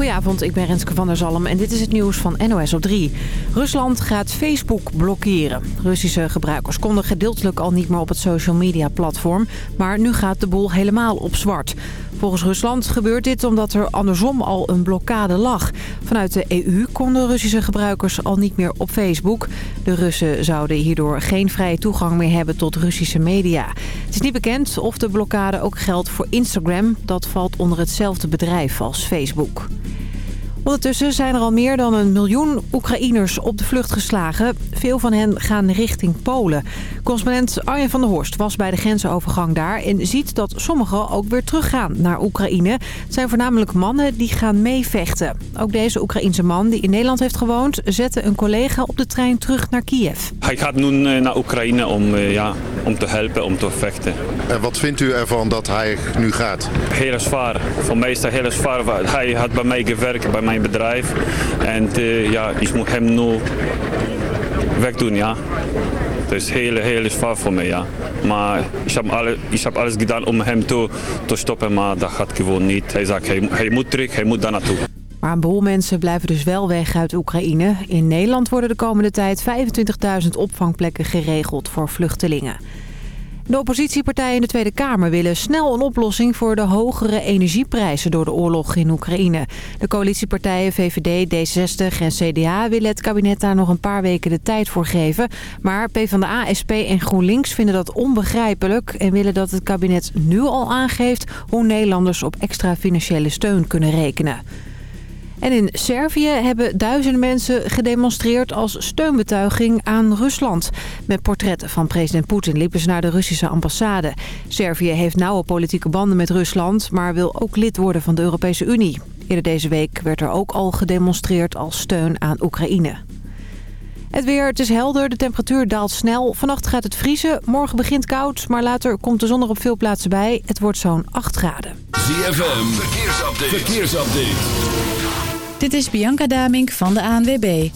Goedenavond, ik ben Renske van der Zalm en dit is het nieuws van NOS op 3. Rusland gaat Facebook blokkeren. Russische gebruikers konden gedeeltelijk al niet meer op het social media platform. Maar nu gaat de boel helemaal op zwart. Volgens Rusland gebeurt dit omdat er andersom al een blokkade lag. Vanuit de EU konden Russische gebruikers al niet meer op Facebook. De Russen zouden hierdoor geen vrije toegang meer hebben tot Russische media. Het is niet bekend of de blokkade ook geldt voor Instagram. Dat valt onder hetzelfde bedrijf als Facebook. Ondertussen zijn er al meer dan een miljoen Oekraïners op de vlucht geslagen. Veel van hen gaan richting Polen. Correspondent Arjen van der Horst was bij de grensovergang daar... en ziet dat sommigen ook weer teruggaan naar Oekraïne. Het zijn voornamelijk mannen die gaan meevechten. Ook deze Oekraïense man die in Nederland heeft gewoond... zette een collega op de trein terug naar Kiev. Hij gaat nu eh, naar Oekraïne om, eh, ja, om te helpen, om te vechten. En wat vindt u ervan dat hij nu gaat? Heel zwaar. Voor mij is dat heel zwaar. Hij had bij mij gewerkt, bij mijn bedrijf. En uh, ja, ik moet hem nu wegdoen, ja. Het is heel, heel zwaar voor mij, ja. Maar ik heb, alle, ik heb alles gedaan om hem te, te stoppen, maar dat gaat gewoon niet. Hij zegt, hij, hij moet terug, hij moet daar naartoe. Maar een boel mensen blijven dus wel weg uit Oekraïne. In Nederland worden de komende tijd 25.000 opvangplekken geregeld voor vluchtelingen. De oppositiepartijen in de Tweede Kamer willen snel een oplossing voor de hogere energieprijzen door de oorlog in Oekraïne. De coalitiepartijen VVD, D60 en CDA willen het kabinet daar nog een paar weken de tijd voor geven. Maar PvdA, SP en GroenLinks vinden dat onbegrijpelijk en willen dat het kabinet nu al aangeeft hoe Nederlanders op extra financiële steun kunnen rekenen. En in Servië hebben duizenden mensen gedemonstreerd als steunbetuiging aan Rusland. Met portretten van president Poetin liepen ze naar de Russische ambassade. Servië heeft nauwe politieke banden met Rusland, maar wil ook lid worden van de Europese Unie. Eerder deze week werd er ook al gedemonstreerd als steun aan Oekraïne. Het weer, het is helder, de temperatuur daalt snel. Vannacht gaat het vriezen, morgen begint koud, maar later komt de zon er op veel plaatsen bij. Het wordt zo'n 8 graden. ZFM, verkeersupdate. verkeersupdate. Dit is Bianca Damink van de ANWB.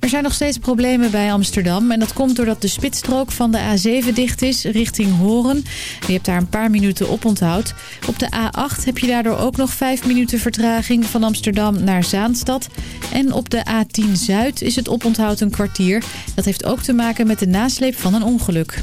Er zijn nog steeds problemen bij Amsterdam. En dat komt doordat de spitsstrook van de A7 dicht is richting Horen. Je hebt daar een paar minuten op onthoud. Op de A8 heb je daardoor ook nog 5 minuten vertraging van Amsterdam naar Zaanstad. En op de A10 Zuid is het oponthoud een kwartier. Dat heeft ook te maken met de nasleep van een ongeluk.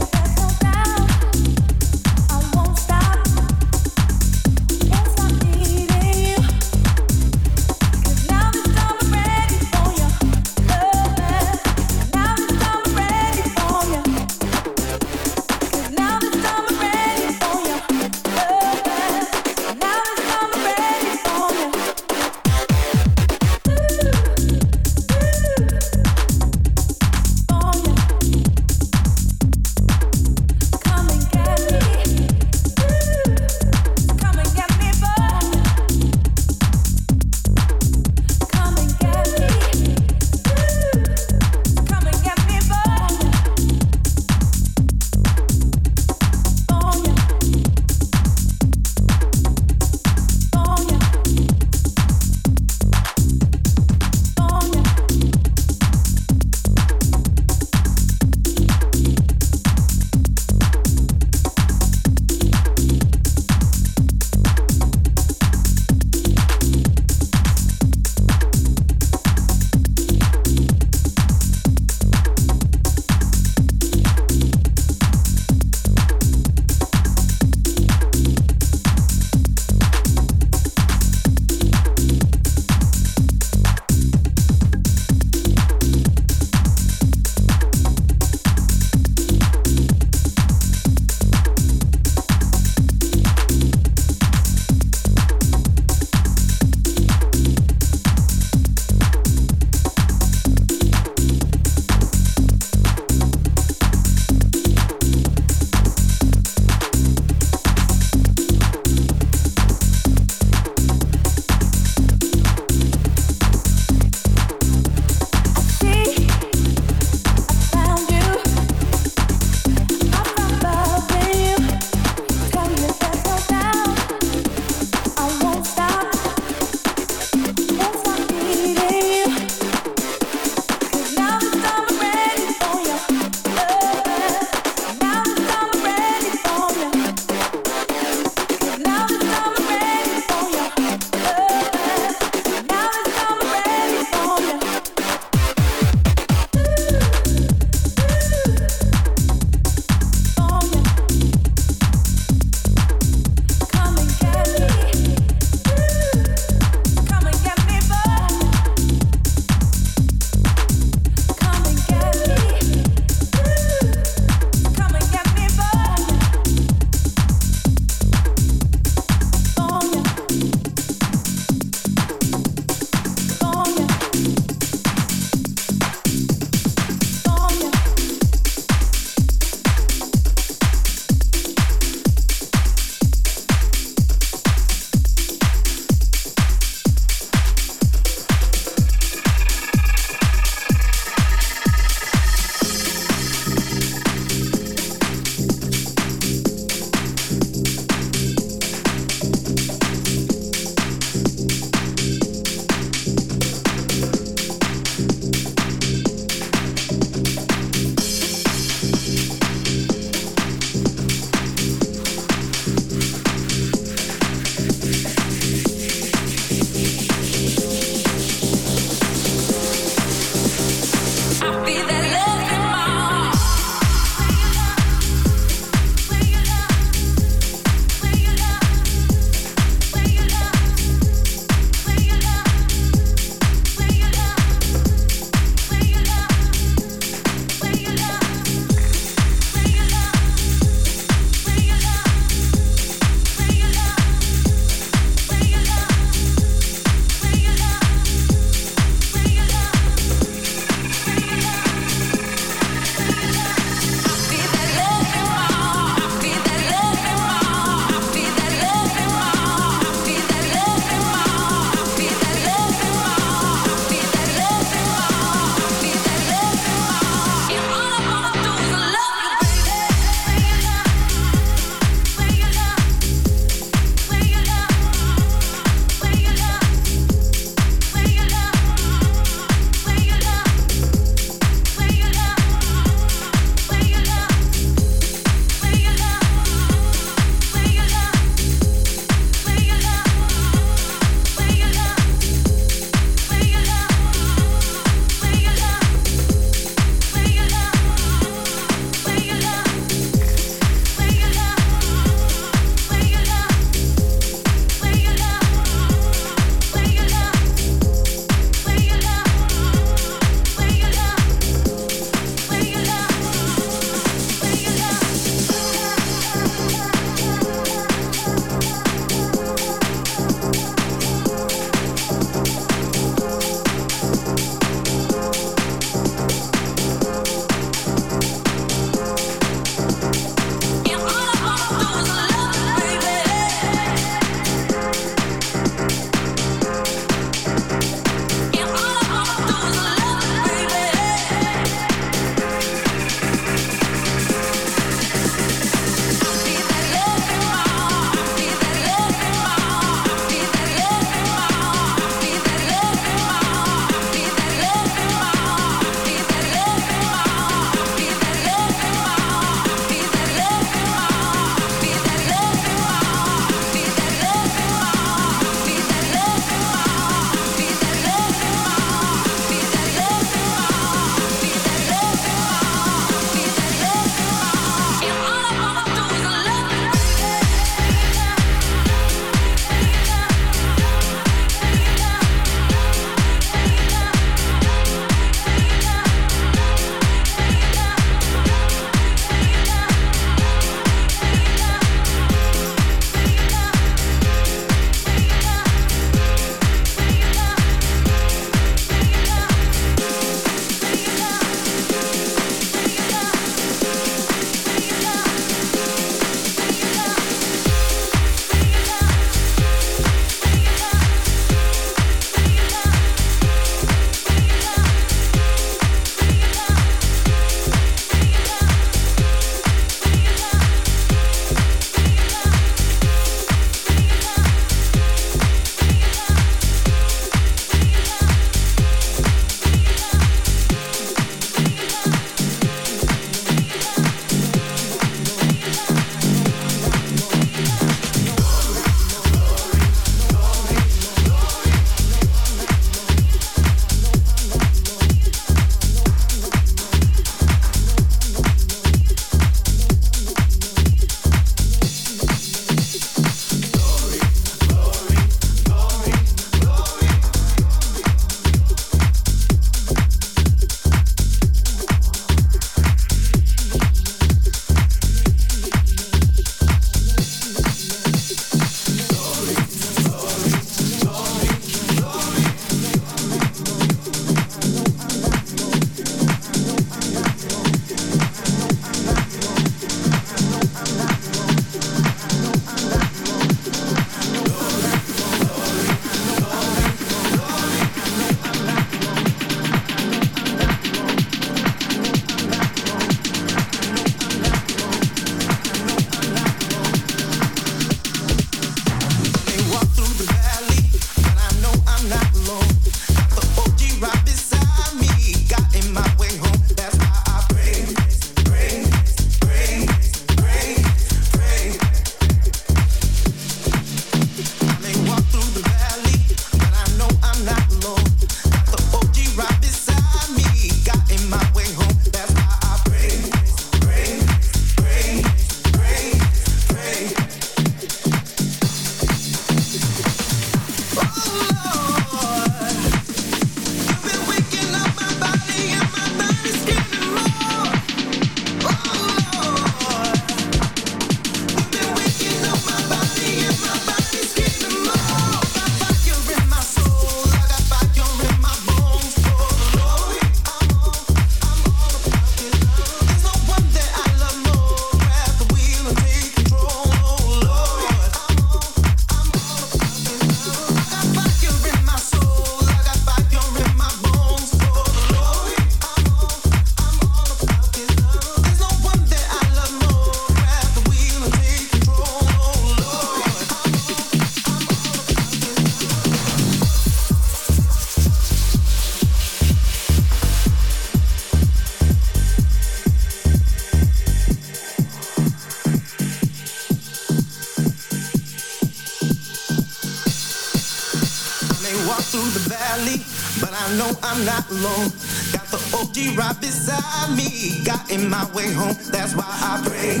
I'm not alone. Got the OG right beside me. Got in my way home, that's why I pray.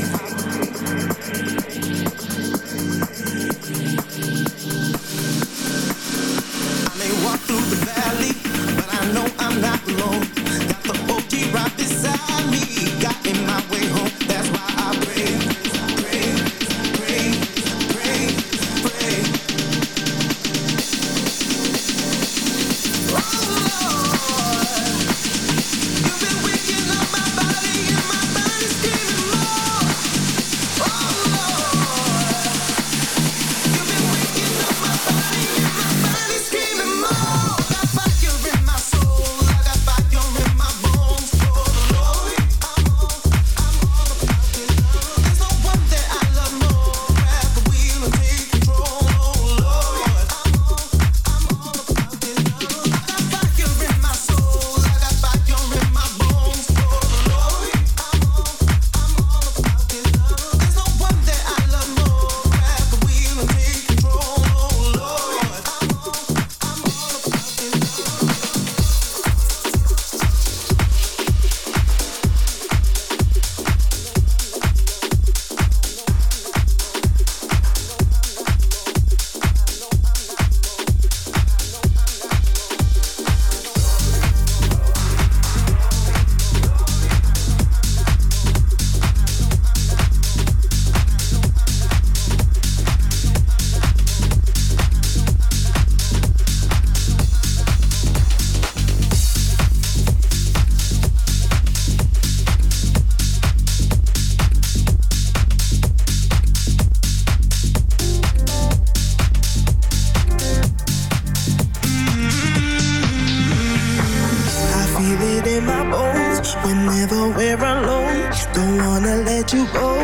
you go.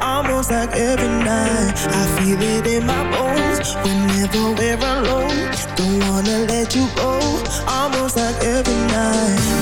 Almost like every night, I feel it in my bones. Whenever we're alone, don't wanna let you go. Almost like every night.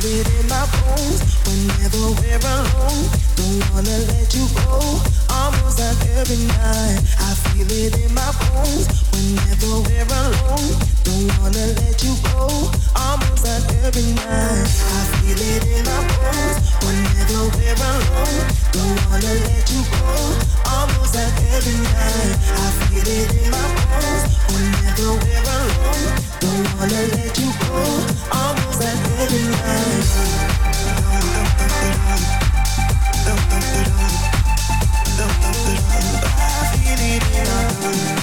feel it in my bones whenever we're alone. Don't wanna let you go. Almost like every night, I feel it in my bones whenever we're alone. Don't wanna let you go. Almost every night, I feel it in my bones whenever we're alone. Don't wanna let you go. Almost every night, I feel it in my bones whenever we're alone. Don't wanna let you go. Almost every like Thank you.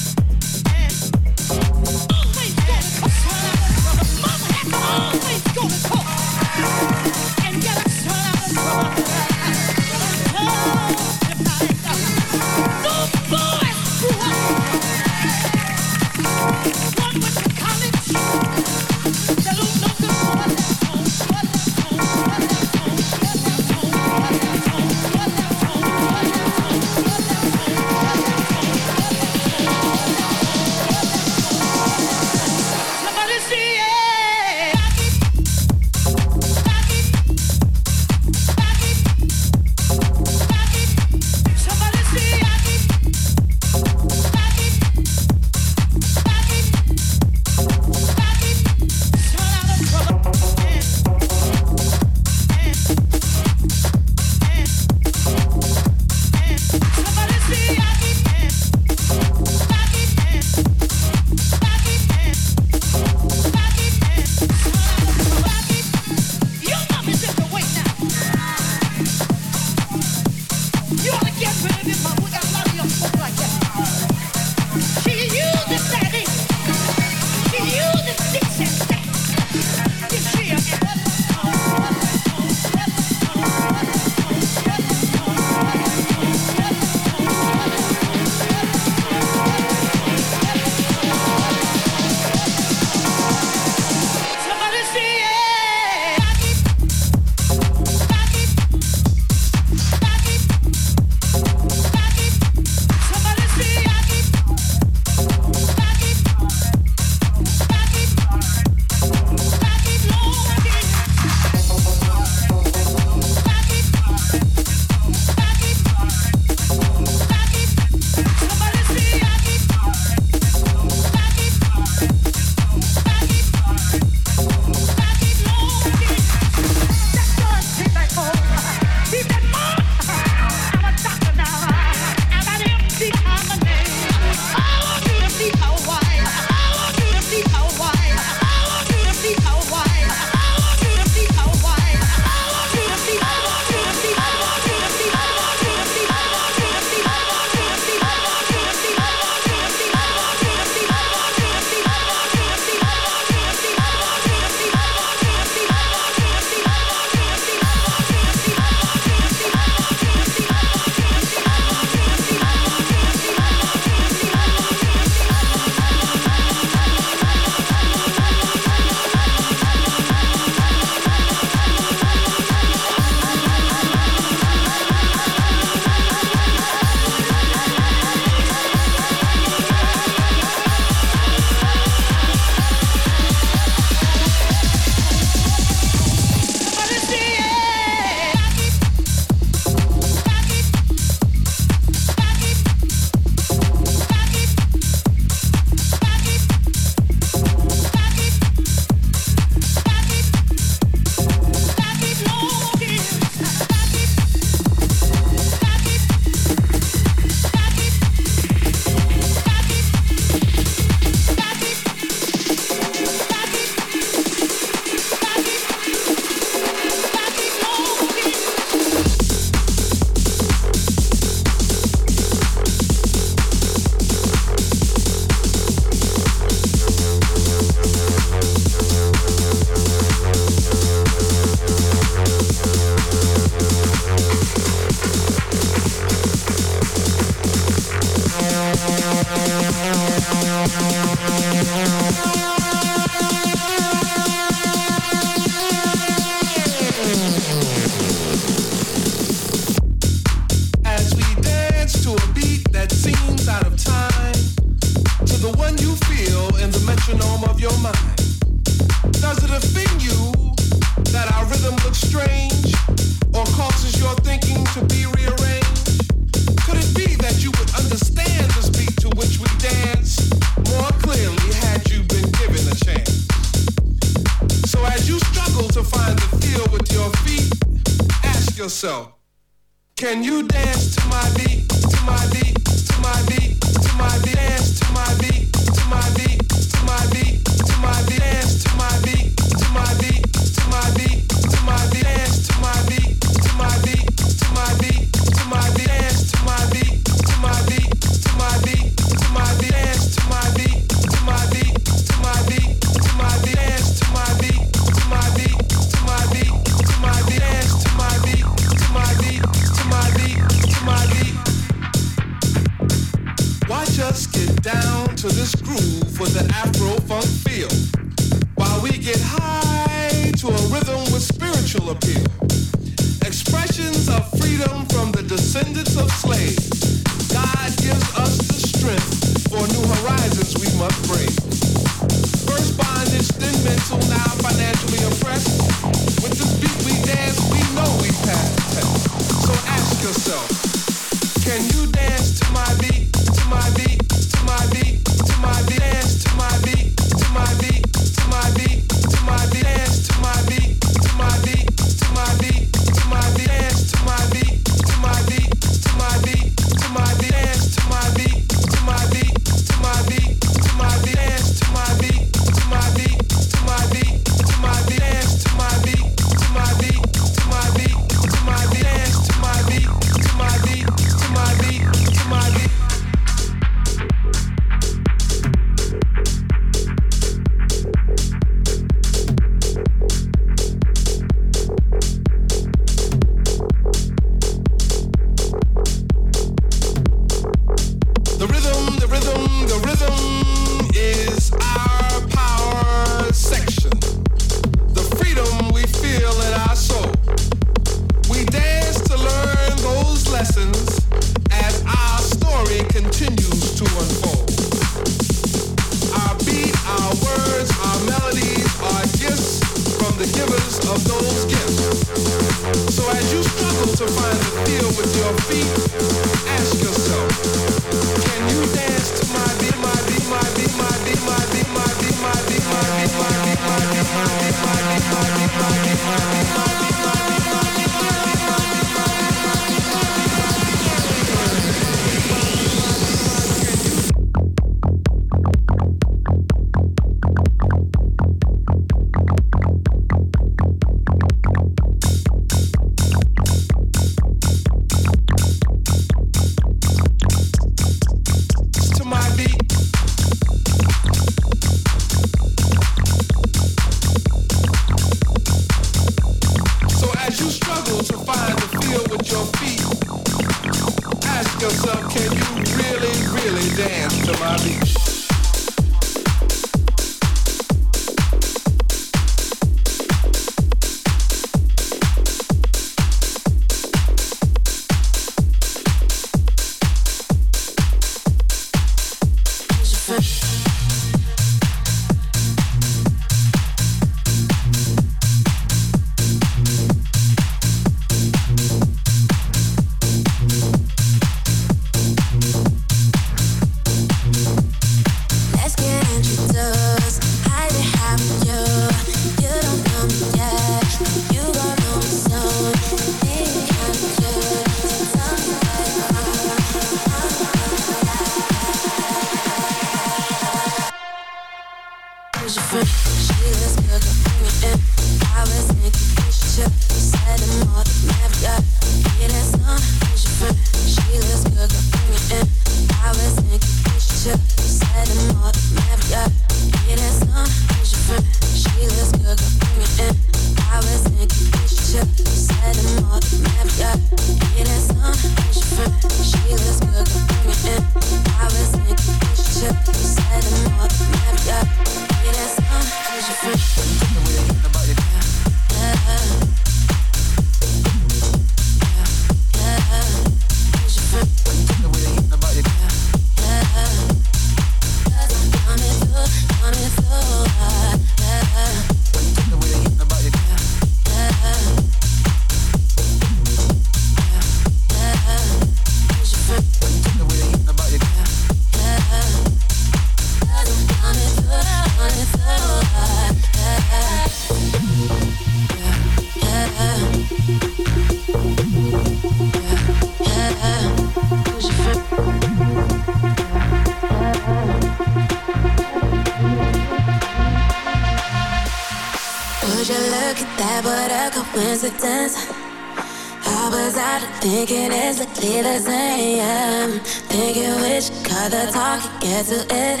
It's clear the same. Thinking which cut the talk and get to it.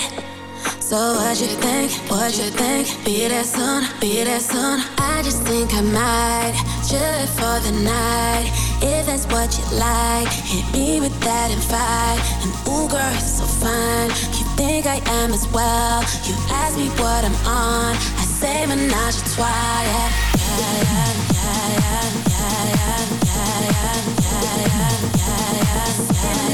So what you think? What you think? Be there soon, be there soon. I just think I might chill it for the night. If that's what you like, hit me with that invite. And ooh, girl, you're so fine. You think I am as well? You ask me what I'm on. I say menage yeah, yeah, yeah, yeah, yeah.